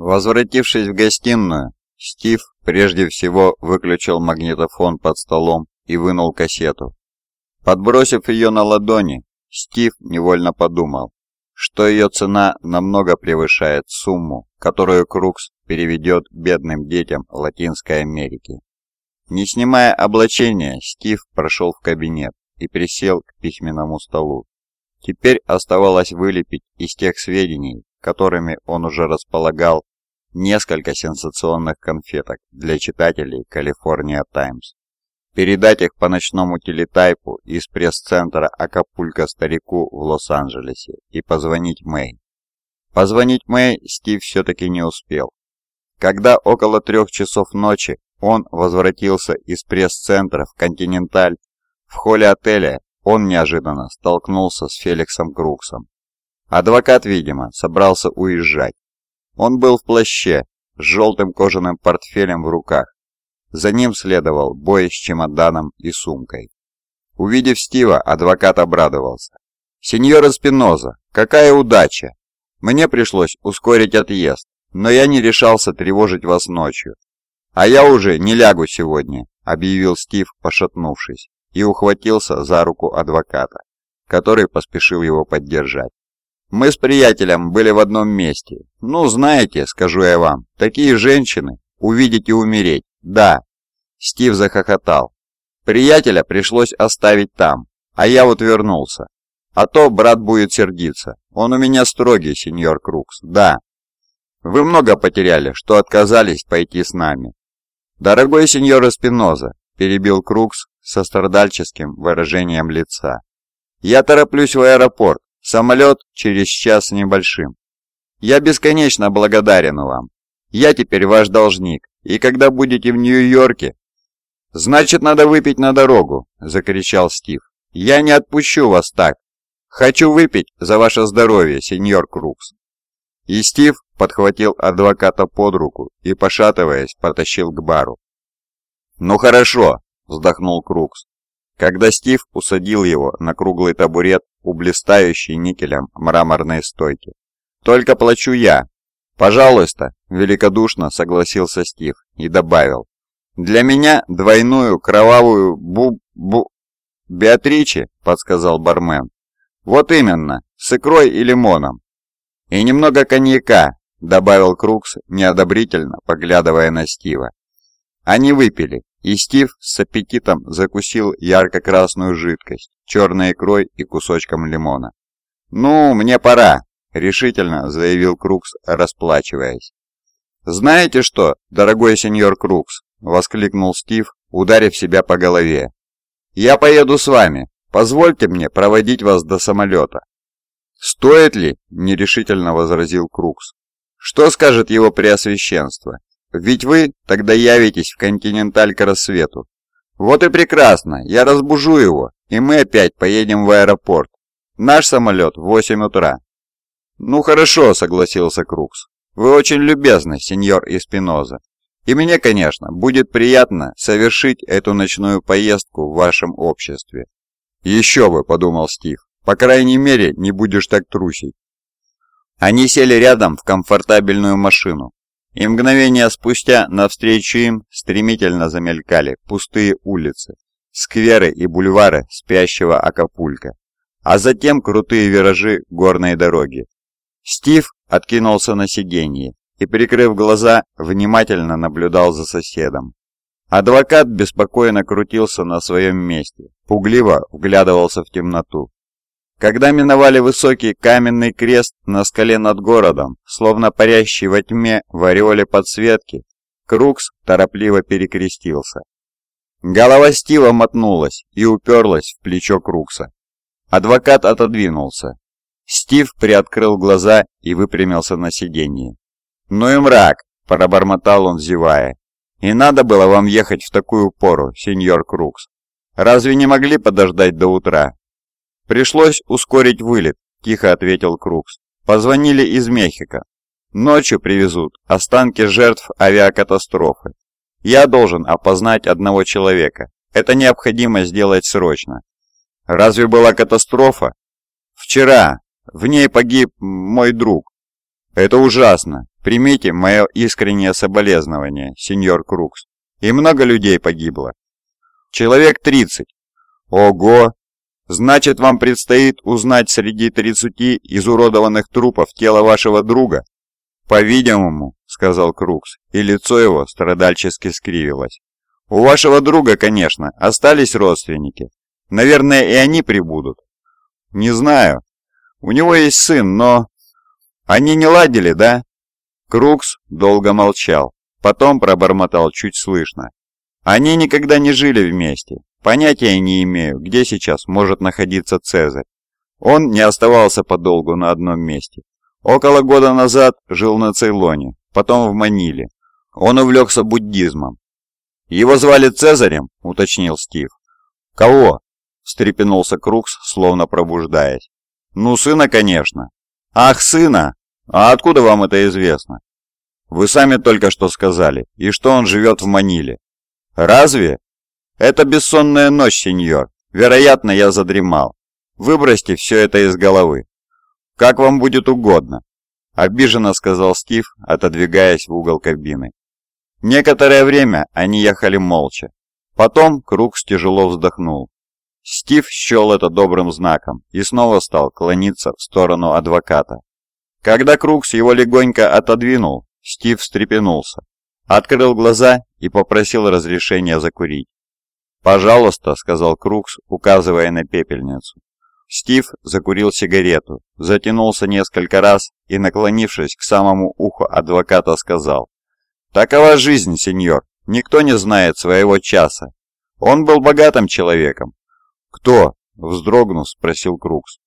Возвратившись в гостиную, Стив прежде всего выключил магнитофон под столом и вынул кассету. Подбросив ее на ладони, Стив невольно подумал, что ее цена намного превышает сумму, которую Крукс переведет бедным детям Латинской Америки. Не снимая облачения, Стив прошел в кабинет и присел к письменному столу. Теперь оставалось вылепить из тех сведений, которыми он уже располагал, несколько сенсационных конфеток для читателей «Калифорния Таймс». Передать их по ночному телетайпу из пресс-центра Акапулько старику в Лос-Анджелесе и позвонить Мэй. Позвонить Мэй Стив все-таки не успел. Когда около трех часов ночи он возвратился из пресс-центра в «Континенталь», в холле отеля он неожиданно столкнулся с Феликсом Круксом. Адвокат, видимо, собрался уезжать. Он был в плаще, с желтым кожаным портфелем в руках. За ним следовал бой с чемоданом и сумкой. Увидев Стива, адвокат обрадовался. «Сеньор Эспиноза, какая удача! Мне пришлось ускорить отъезд, но я не решался тревожить вас ночью. А я уже не лягу сегодня», — объявил Стив, пошатнувшись, и ухватился за руку адвоката, который поспешил его поддержать. Мы с приятелем были в одном месте. Ну, знаете, скажу я вам, такие женщины, увидеть и умереть, да. Стив захохотал. Приятеля пришлось оставить там, а я вот вернулся. А то брат будет сердиться. Он у меня строгий, сеньор Крукс, да. Вы много потеряли, что отказались пойти с нами. Дорогой сеньор Эспиноза, перебил Крукс со страдальческим выражением лица. Я тороплюсь в аэропорт, Самолет через час небольшим. Я бесконечно благодарен вам. Я теперь ваш должник, и когда будете в Нью-Йорке... Значит, надо выпить на дорогу, закричал Стив. Я не отпущу вас так. Хочу выпить за ваше здоровье, сеньор Крукс. И Стив подхватил адвоката под руку и, пошатываясь, потащил к бару. «Ну хорошо», — вздохнул Крукс. Когда Стив усадил его на круглый табурет у блистающей никелем мраморной стойки. «Только плачу я». «Пожалуйста», — великодушно согласился Стив и добавил. «Для меня двойную кровавую бу-бу...» «Беатриче», — подсказал бармен. «Вот именно, с икрой и лимоном». «И немного коньяка», — добавил Крукс, неодобрительно поглядывая на Стива. Они выпили, и Стив с аппетитом закусил ярко-красную жидкость, черной икрой и кусочком лимона. «Ну, мне пора», — решительно заявил Крукс, расплачиваясь. «Знаете что, дорогой сеньор Крукс?» — воскликнул Стив, ударив себя по голове. «Я поеду с вами. Позвольте мне проводить вас до самолета». «Стоит ли?» — нерешительно возразил Крукс. «Что скажет его преосвященство? Ведь вы тогда явитесь в Континенталь к рассвету. Вот и прекрасно, я разбужу его, и мы опять поедем в аэропорт. Наш самолет в 8 утра. Ну хорошо, согласился Крукс. Вы очень любезны, сеньор Испиноза. И мне, конечно, будет приятно совершить эту ночную поездку в вашем обществе. Еще бы, подумал Стив. По крайней мере, не будешь так трусить. Они сели рядом в комфортабельную машину, и мгновение спустя навстречу им стремительно замелькали пустые улицы, скверы и бульвары спящего Акапулька, а затем крутые виражи горной дороги. Стив откинулся на сиденье и, прикрыв глаза, внимательно наблюдал за соседом. Адвокат беспокойно крутился на своем месте, пугливо вглядывался в темноту. Когда миновали высокий каменный крест на скале над городом, словно парящий во тьме в ореоле подсветки, Крукс торопливо перекрестился. Голова Стива мотнулась и уперлась в плечо Крукса. Адвокат отодвинулся. Стив приоткрыл глаза и выпрямился на сиденье. «Ну и мрак!» – пробормотал он, зевая. «И надо было вам ехать в такую пору, сеньор Крукс. Разве не могли подождать до утра?» «Пришлось ускорить вылет», – тихо ответил Крукс. «Позвонили из Мехико. Ночью привезут останки жертв авиакатастрофы. Я должен опознать одного человека. Это необходимо сделать срочно». «Разве была катастрофа?» «Вчера. В ней погиб мой друг». Это ужасно. Примите мое искреннее соболезнование, сеньор Крукс. И много людей погибло. Человек 30. Ого! Значит, вам предстоит узнать среди 30 изуродованных трупов тело вашего друга? По-видимому, сказал Крукс, и лицо его страдальчески скривилось. У вашего друга, конечно, остались родственники. Наверное, и они прибудут. Не знаю. У него есть сын, но... Они не ладили, да? Крукс долго молчал, потом пробормотал чуть слышно. Они никогда не жили вместе. Понятия не имею, где сейчас может находиться Цезарь. Он не оставался подолгу на одном месте. Около года назад жил на Цейлоне, потом в Маниле. Он увлекся буддизмом. «Его звали Цезарем?» – уточнил Стив. «Кого?» – встрепенулся Крукс, словно пробуждаясь. «Ну, сына, конечно». «Ах, сына! А откуда вам это известно?» «Вы сами только что сказали, и что он живет в Маниле». «Разве?» «Это бессонная ночь, сеньор. Вероятно, я задремал. Выбросьте все это из головы. Как вам будет угодно», — обиженно сказал Стив, отодвигаясь в угол кабины. Некоторое время они ехали молча. Потом Крукс тяжело вздохнул. Стив счел это добрым знаком и снова стал клониться в сторону адвоката. Когда Крукс его легонько отодвинул, Стив встрепенулся, открыл глаза и попросил разрешения закурить. «Пожалуйста», — сказал Крукс, указывая на пепельницу. Стив закурил сигарету, затянулся несколько раз и, наклонившись к самому уху адвоката, сказал. «Такова жизнь, сеньор. Никто не знает своего часа. Он был богатым человеком». «Кто?» — вздрогнув, спросил Крукс.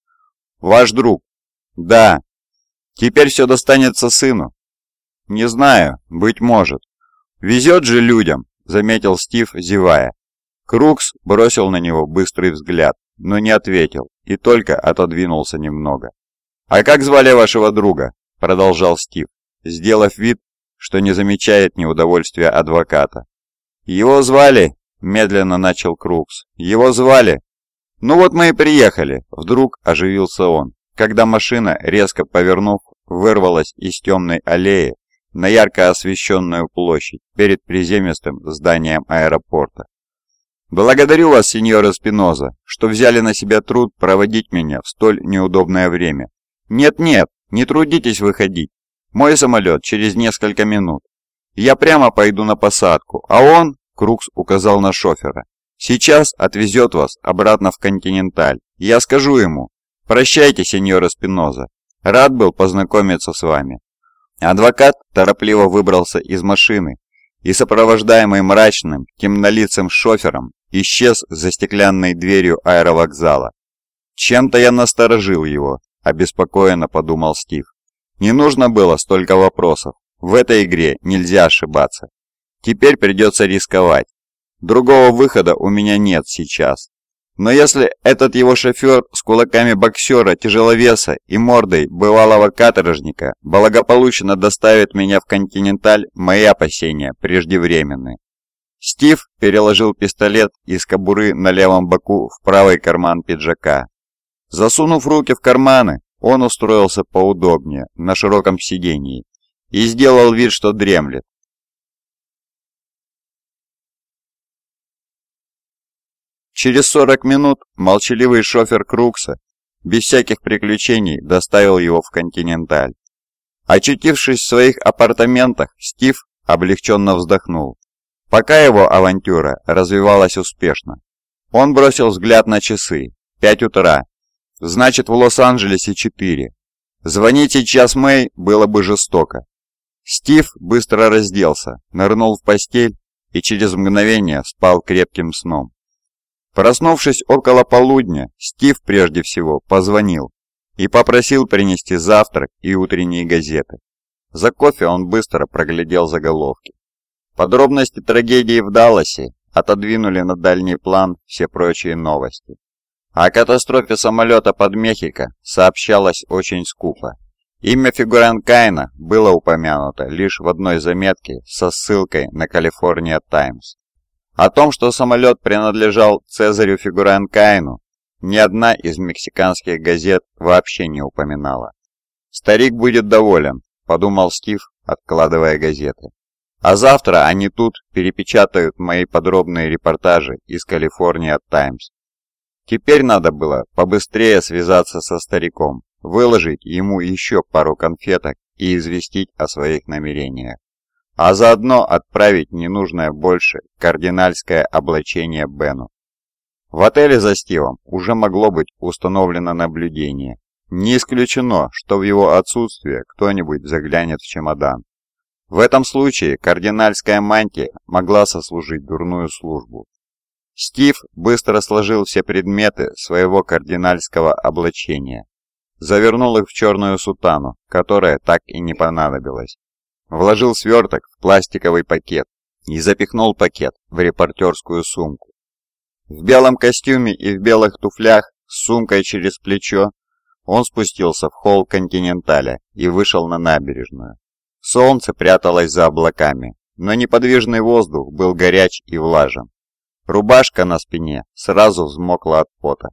«Ваш друг». «Да». «Теперь все достанется сыну». «Не знаю. Быть может». «Везет же людям», — заметил Стив, зевая. Крукс бросил на него быстрый взгляд, но не ответил и только отодвинулся немного. «А как звали вашего друга?» – продолжал Стив, сделав вид, что не замечает неудовольствия адвоката. «Его звали...» – медленно начал Крукс. «Его звали...» «Ну вот мы и приехали», – вдруг оживился он, когда машина, резко повернув, вырвалась из темной аллеи на ярко освещенную площадь перед приземистым зданием аэропорта. «Благодарю вас, сеньора Спиноза, что взяли на себя труд проводить меня в столь неудобное время. Нет-нет, не трудитесь выходить. Мой самолет через несколько минут. Я прямо пойду на посадку, а он, Крукс указал на шофера, сейчас отвезет вас обратно в Континенталь. Я скажу ему, прощайте, сеньора Спиноза, рад был познакомиться с вами». Адвокат торопливо выбрался из машины и, сопровождаемый мрачным, темнолицым шофером, исчез за стеклянной дверью аэровокзала. Чем-то я насторожил его, обеспокоенно подумал Стив. Не нужно было столько вопросов. В этой игре нельзя ошибаться. Теперь придется рисковать. Другого выхода у меня нет сейчас. Но если этот его шофер с кулаками боксера, тяжеловеса и мордой бывалого каторжника благополучно доставит меня в Континенталь, мои опасения преждевременны. Стив переложил пистолет из кобуры на левом боку в правый карман пиджака. Засунув руки в карманы, он устроился поудобнее на широком сидении и сделал вид, что дремлет. Через 40 минут молчаливый шофер Крукса без всяких приключений доставил его в Континенталь. Очутившись в своих апартаментах, Стив облегченно вздохнул. Пока его авантюра развивалась успешно. Он бросил взгляд на часы. Пять утра. Значит, в Лос-Анджелесе четыре. Звонить сейчас Мэй было бы жестоко. Стив быстро разделся, нырнул в постель и через мгновение спал крепким сном. Проснувшись около полудня, Стив прежде всего позвонил и попросил принести завтрак и утренние газеты. За кофе он быстро проглядел заголовки. Подробности трагедии в Далласе отодвинули на дальний план все прочие новости. О катастрофе самолета под Мехико сообщалось очень скупо. Имя фигурант Кайна было упомянуто лишь в одной заметке со ссылкой на Калифорния Таймс. О том, что самолет принадлежал Цезарю фигурант Кайну, ни одна из мексиканских газет вообще не упоминала. Старик будет доволен, подумал Стив, откладывая газеты. А завтра они тут перепечатают мои подробные репортажи из Калифорния Таймс. Теперь надо было побыстрее связаться со стариком, выложить ему еще пару конфеток и известить о своих намерениях. А заодно отправить ненужное больше кардинальское облачение Бену. В отеле за Стивом уже могло быть установлено наблюдение. Не исключено, что в его отсутствие кто-нибудь заглянет в чемодан. В этом случае кардинальская мантия могла сослужить дурную службу. Стив быстро сложил все предметы своего кардинальского облачения, завернул их в черную сутану, которая так и не понадобилась, вложил сверток в пластиковый пакет и запихнул пакет в репортерскую сумку. В белом костюме и в белых туфлях с сумкой через плечо он спустился в холл Континенталя и вышел на набережную. Солнце пряталось за облаками, но неподвижный воздух был горяч и влажен. Рубашка на спине сразу взмокла от пота.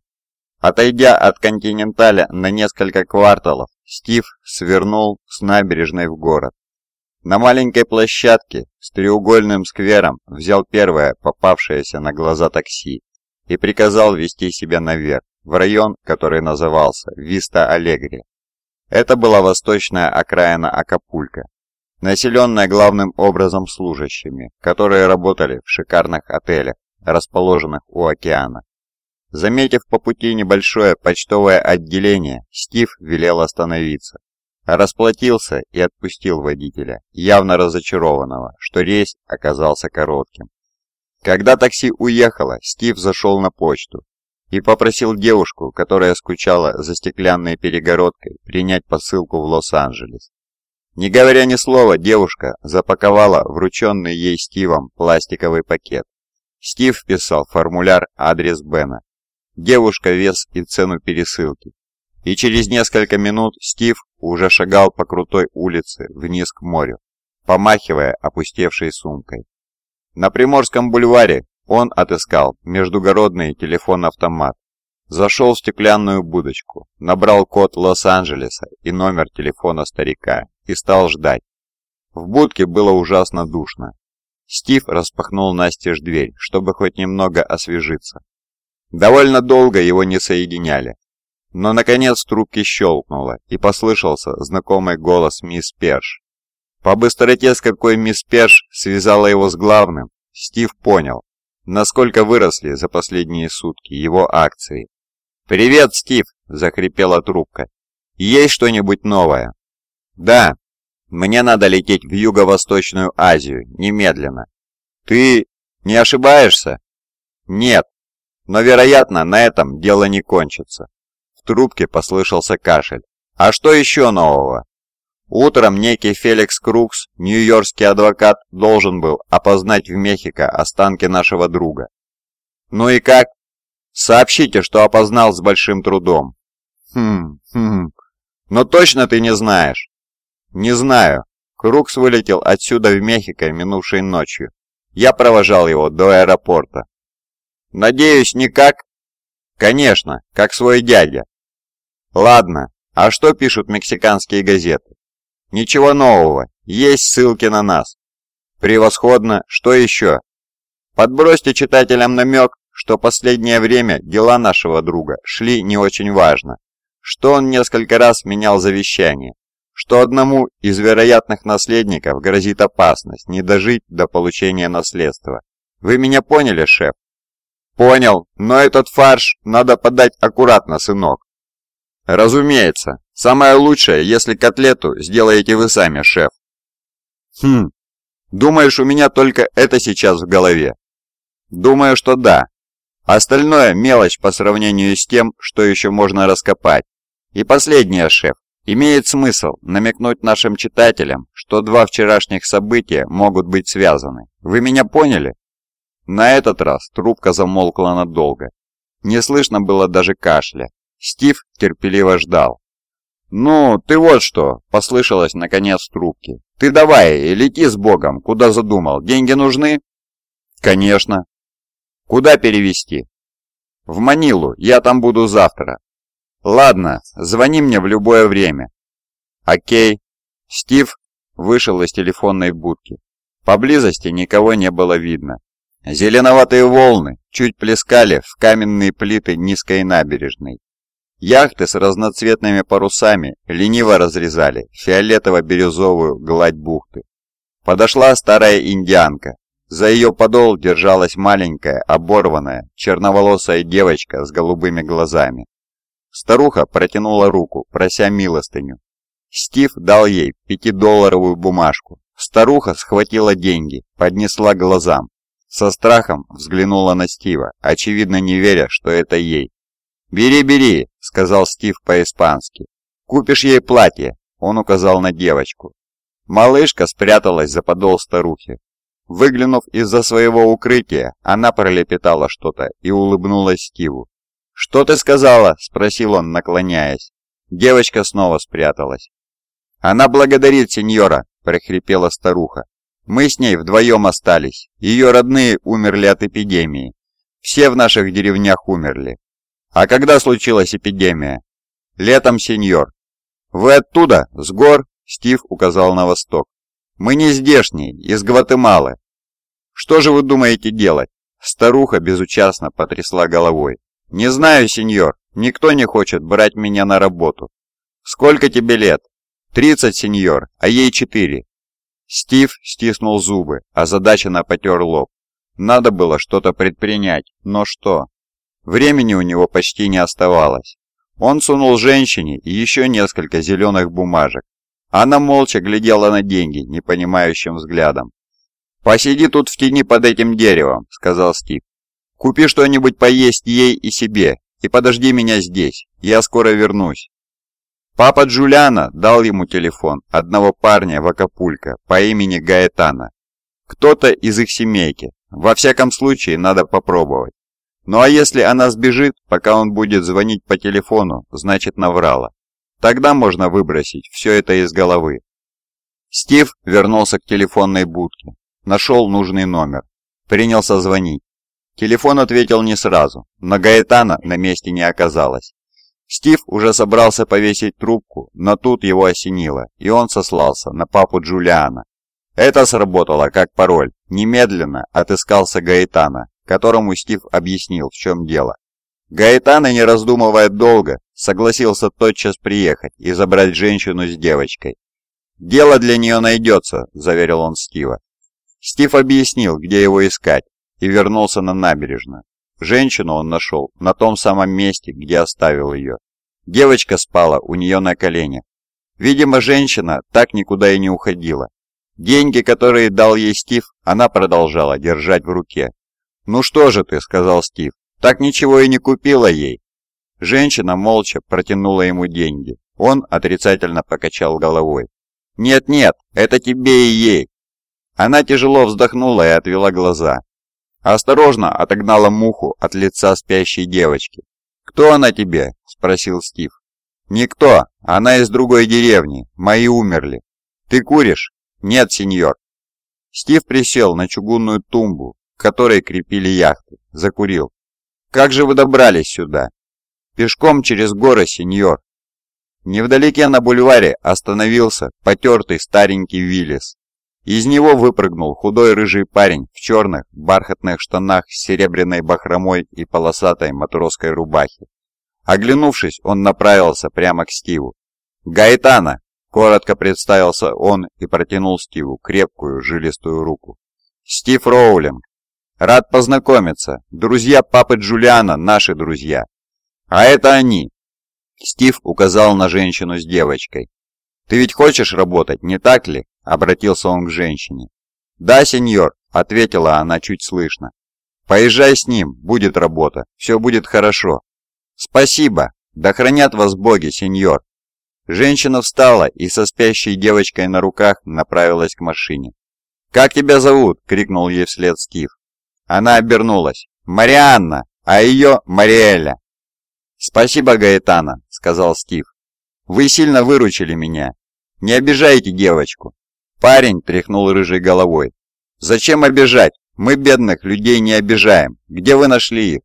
Отойдя от Континенталя на несколько кварталов, Стив свернул с набережной в город. На маленькой площадке с треугольным сквером взял первое попавшееся на глаза такси и приказал вести себя наверх, в район, который назывался Виста-Алегри. Это была восточная окраина Акапулько, населенная главным образом служащими, которые работали в шикарных отелях, расположенных у океана. Заметив по пути небольшое почтовое отделение, Стив велел остановиться. Расплатился и отпустил водителя, явно разочарованного, что рейс оказался коротким. Когда такси уехало, Стив зашел на почту и попросил девушку, которая скучала за стеклянной перегородкой, принять посылку в Лос-Анджелес. Не говоря ни слова, девушка запаковала врученный ей Стивом пластиковый пакет. Стив вписал формуляр адрес Бена, девушка вес и цену пересылки. И через несколько минут Стив уже шагал по крутой улице вниз к морю, помахивая опустевшей сумкой. На Приморском бульваре он отыскал междугородный телефон-автомат, зашел в стеклянную будочку, набрал код Лос-Анджелеса и номер телефона старика и стал ждать. В будке было ужасно душно. Стив распахнул настежь дверь, чтобы хоть немного освежиться. Довольно долго его не соединяли. Но, наконец, трубки щелкнуло, и послышался знакомый голос мисс Перш. По быстроте, с какой мисс Перш связала его с главным, Стив понял, насколько выросли за последние сутки его акции. «Привет, Стив!» – захрипела трубка. «Есть что-нибудь новое?» «Да. Мне надо лететь в Юго-Восточную Азию, немедленно». «Ты не ошибаешься?» «Нет. Но, вероятно, на этом дело не кончится». В трубке послышался кашель. «А что еще нового?» Утром некий Феликс Крукс, нью-йоркский адвокат, должен был опознать в Мехико останки нашего друга. Ну и как? Сообщите, что опознал с большим трудом. Хм, хм. Но точно ты не знаешь? Не знаю. Крукс вылетел отсюда в Мехико минувшей ночью. Я провожал его до аэропорта. Надеюсь, никак? Конечно, как свой дядя. Ладно, а что пишут мексиканские газеты? Ничего нового, есть ссылки на нас. Превосходно, что еще? Подбросьте читателям намек, что последнее время дела нашего друга шли не очень важно, что он несколько раз менял завещание, что одному из вероятных наследников грозит опасность не дожить до получения наследства. Вы меня поняли, шеф? Понял, но этот фарш надо подать аккуратно, сынок. Разумеется, самое лучшее, если котлету сделаете вы сами, шеф. Хм, думаешь, у меня только это сейчас в голове? Думаю, что да. Остальное мелочь по сравнению с тем, что еще можно раскопать. И последнее, шеф. Имеет смысл намекнуть нашим читателям, что два вчерашних события могут быть связаны. Вы меня поняли? На этот раз трубка замолкла надолго. Не слышно было даже кашля. Стив терпеливо ждал. «Ну, ты вот что!» – послышалось наконец в трубке. «Ты давай, лети с Богом, куда задумал. Деньги нужны?» «Конечно». «Куда перевести?» «В Манилу, я там буду завтра». «Ладно, звони мне в любое время». «Окей». Стив вышел из телефонной будки. Поблизости никого не было видно. Зеленоватые волны чуть плескали в каменные плиты низкой набережной. Яхты с разноцветными парусами лениво разрезали фиолетово-бирюзовую гладь бухты. Подошла старая индианка. За ее подол держалась маленькая, оборванная, черноволосая девочка с голубыми глазами. Старуха протянула руку, прося милостыню. Стив дал ей пятидолларовую бумажку. Старуха схватила деньги, поднесла глазам. Со страхом взглянула на Стива, очевидно не веря, что это ей. «Бери, бери», — сказал Стив по-испански. «Купишь ей платье», — он указал на девочку. Малышка спряталась за подол старухи. Выглянув из-за своего укрытия, она пролепетала что-то и улыбнулась Стиву. «Что ты сказала?» – спросил он, наклоняясь. Девочка снова спряталась. «Она благодарит сеньора», – прохрипела старуха. «Мы с ней вдвоем остались. Ее родные умерли от эпидемии. Все в наших деревнях умерли. А когда случилась эпидемия?» «Летом, сеньор». «Вы оттуда? С гор?» – Стив указал на восток. «Мы не здешние, из Гватемалы». «Что же вы думаете делать?» Старуха безучастно потрясла головой. «Не знаю, сеньор. Никто не хочет брать меня на работу». «Сколько тебе лет?» «Тридцать, сеньор, а ей четыре». Стив стиснул зубы, а озадаченно потер лоб. Надо было что-то предпринять, но что? Времени у него почти не оставалось. Он сунул женщине еще несколько зеленых бумажек. Она молча глядела на деньги непонимающим взглядом. «Посиди тут в тени под этим деревом», — сказал Стив. «Купи что-нибудь поесть ей и себе, и подожди меня здесь, я скоро вернусь». Папа Джулиана дал ему телефон одного парня в Акапулько по имени Гаэтана. Кто-то из их семейки, во всяком случае надо попробовать. Ну а если она сбежит, пока он будет звонить по телефону, значит наврала. Тогда можно выбросить все это из головы. Стив вернулся к телефонной будке, нашел нужный номер, принялся звонить. Телефон ответил не сразу, но Гаэтана на месте не оказалось. Стив уже собрался повесить трубку, но тут его осенило, и он сослался на папу Джулиана. Это сработало как пароль. Немедленно отыскался Гаэтана, которому Стив объяснил, в чем дело. Гаэтана, не раздумывая долго, согласился тотчас приехать и забрать женщину с девочкой. «Дело для нее найдется», – заверил он Стива. Стив объяснил, где его искать, и вернулся на набережную. Женщину он нашел на том самом месте, где оставил ее. Девочка спала у нее на коленях. Видимо, женщина так никуда и не уходила. Деньги, которые дал ей Стив, она продолжала держать в руке. «Ну что же ты», — сказал Стив, — «так ничего и не купила ей». Женщина молча протянула ему деньги. Он отрицательно покачал головой. «Нет-нет, это тебе и ей. Она тяжело вздохнула и отвела глаза. Осторожно отогнала муху от лица спящей девочки. «Кто она тебе?» – спросил Стив. «Никто. Она из другой деревни. Мои умерли. Ты куришь?» «Нет, сеньор». Стив присел на чугунную тумбу, которой крепили яхты. Закурил. «Как же вы добрались сюда?» «Пешком через горы, сеньор». Невдалеке на бульваре остановился потертый старенький Виллис. Из него выпрыгнул худой рыжий парень в черных бархатных штанах с серебряной бахромой и полосатой матросской рубахе. Оглянувшись, он направился прямо к Стиву. «Гаэтана!» – коротко представился он и протянул Стиву крепкую жилистую руку. «Стив Роулинг! Рад познакомиться! Друзья папы Джулиана – наши друзья! А это они!» Стив указал на женщину с девочкой. «Ты ведь хочешь работать, не так ли?» — обратился он к женщине. «Да, сеньор», — ответила она чуть слышно. «Поезжай с ним, будет работа, все будет хорошо». «Спасибо, да хранят вас боги, сеньор». Женщина встала и со спящей девочкой на руках направилась к машине. «Как тебя зовут?» — крикнул ей вслед Стив. Она обернулась. «Марианна, а ее Мариэля». «Спасибо, Гаэтана», — сказал Стив. «Вы сильно выручили меня. Не обижайте девочку. Парень тряхнул рыжей головой. Зачем обижать? Мы бедных людей не обижаем. Где вы нашли их?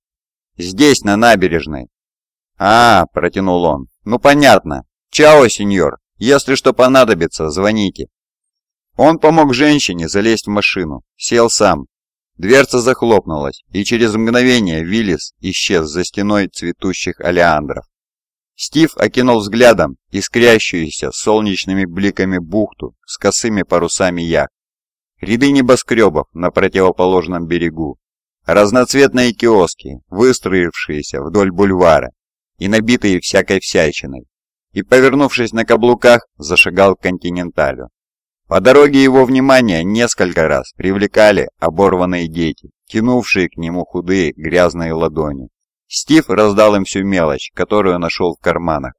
Здесь, на набережной. А, протянул он. Ну понятно. Чао, сеньор. Если что понадобится, звоните». Он помог женщине залезть в машину, сел сам. Дверца захлопнулась, и через мгновение Виллис исчез за стеной цветущих олеандров. Стив окинул взглядом искрящуюся солнечными бликами бухту с косыми парусами яхт. Ряды небоскребов на противоположном берегу, разноцветные киоски, выстроившиеся вдоль бульвара и набитые всякой всячиной, и, повернувшись на каблуках, зашагал к континенталю. По дороге его внимание несколько раз привлекали оборванные дети, тянувшие к нему худые грязные ладони. Стив раздал им всю мелочь, которую нашел в карманах.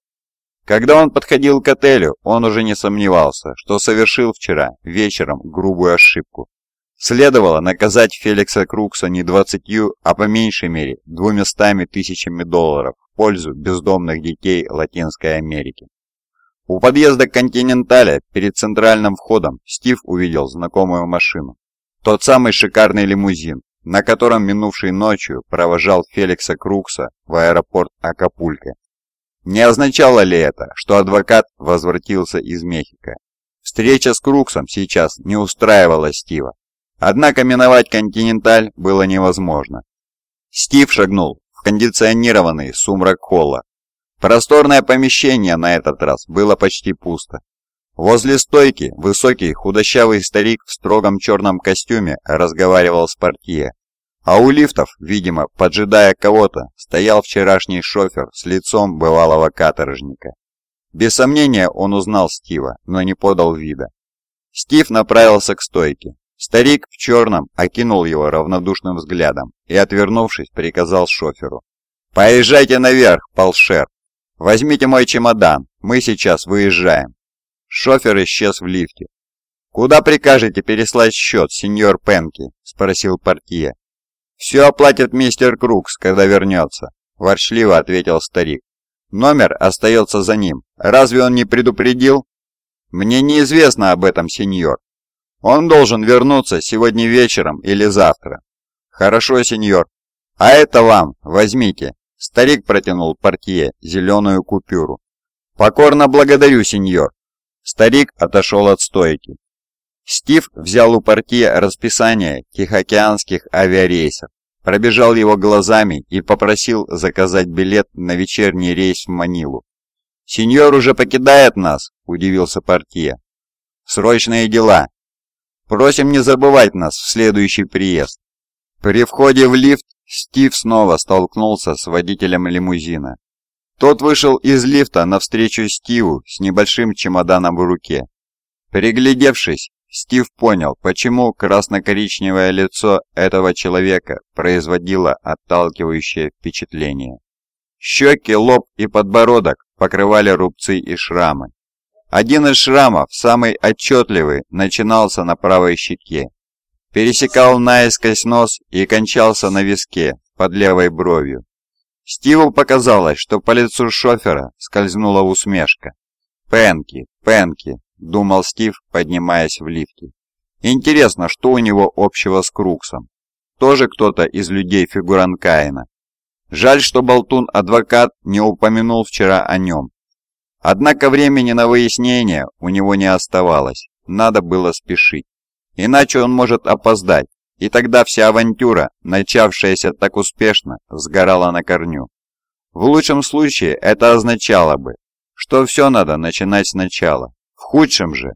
Когда он подходил к отелю, он уже не сомневался, что совершил вчера вечером грубую ошибку. Следовало наказать Феликса Крукса не двадцатью, а по меньшей мере двумястами тысячами долларов в пользу бездомных детей Латинской Америки. У подъезда Континенталя перед центральным входом Стив увидел знакомую машину. Тот самый шикарный лимузин, на котором минувшей ночью провожал Феликса Крукса в аэропорт Акапулько. Не означало ли это, что адвокат возвратился из Мехико? Встреча с Круксом сейчас не устраивала Стива. Однако миновать Континенталь было невозможно. Стив шагнул в кондиционированный сумрак холла. Просторное помещение на этот раз было почти пусто. Возле стойки высокий худощавый старик в строгом черном костюме разговаривал с портье. А у лифтов, видимо, поджидая кого-то, стоял вчерашний шофер с лицом бывалого каторжника. Без сомнения он узнал Стива, но не подал вида. Стив направился к стойке. Старик в черном окинул его равнодушным взглядом и, отвернувшись, приказал шоферу. «Поезжайте наверх, полшер! Возьмите мой чемодан, мы сейчас выезжаем!» Шофер исчез в лифте. «Куда прикажете переслать счет, сеньор Пенки?» – спросил портье. «Все оплатит мистер Крукс, когда вернется», – ворчливо ответил старик. «Номер остается за ним. Разве он не предупредил?» «Мне неизвестно об этом, сеньор. Он должен вернуться сегодня вечером или завтра». «Хорошо, сеньор. А это вам, возьмите». Старик протянул портье зеленую купюру. «Покорно благодарю, сеньор». Старик отошел от стойки. Стив взял у портье расписание тихоокеанских авиарейсов, пробежал его глазами и попросил заказать билет на вечерний рейс в Манилу. «Сеньор уже покидает нас», – удивился портье. «Срочные дела. Просим не забывать нас в следующий приезд». При входе в лифт Стив снова столкнулся с водителем лимузина. Тот вышел из лифта навстречу Стиву с небольшим чемоданом в руке. Приглядевшись, Стив понял, почему красно-коричневое лицо этого человека производило отталкивающее впечатление. Щеки, лоб и подбородок покрывали рубцы и шрамы. Один из шрамов, самый отчетливый, начинался на правой щеке, пересекал наискось нос и кончался на виске под левой бровью. Стиву показалось, что по лицу шофера скользнула усмешка. «Пенки, Пенки», — думал Стив, поднимаясь в лифте. «Интересно, что у него общего с Круксом? Тоже кто-то из людей фигурант Каина. Жаль, что болтун-адвокат не упомянул вчера о нем. Однако времени на выяснение у него не оставалось, надо было спешить. Иначе он может опоздать, и тогда вся авантюра, начавшаяся так успешно, сгорала на корню. В лучшем случае это означало бы, что все надо начинать сначала, в худшем же.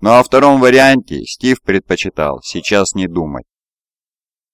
Но о втором варианте Стив предпочитал сейчас не думать.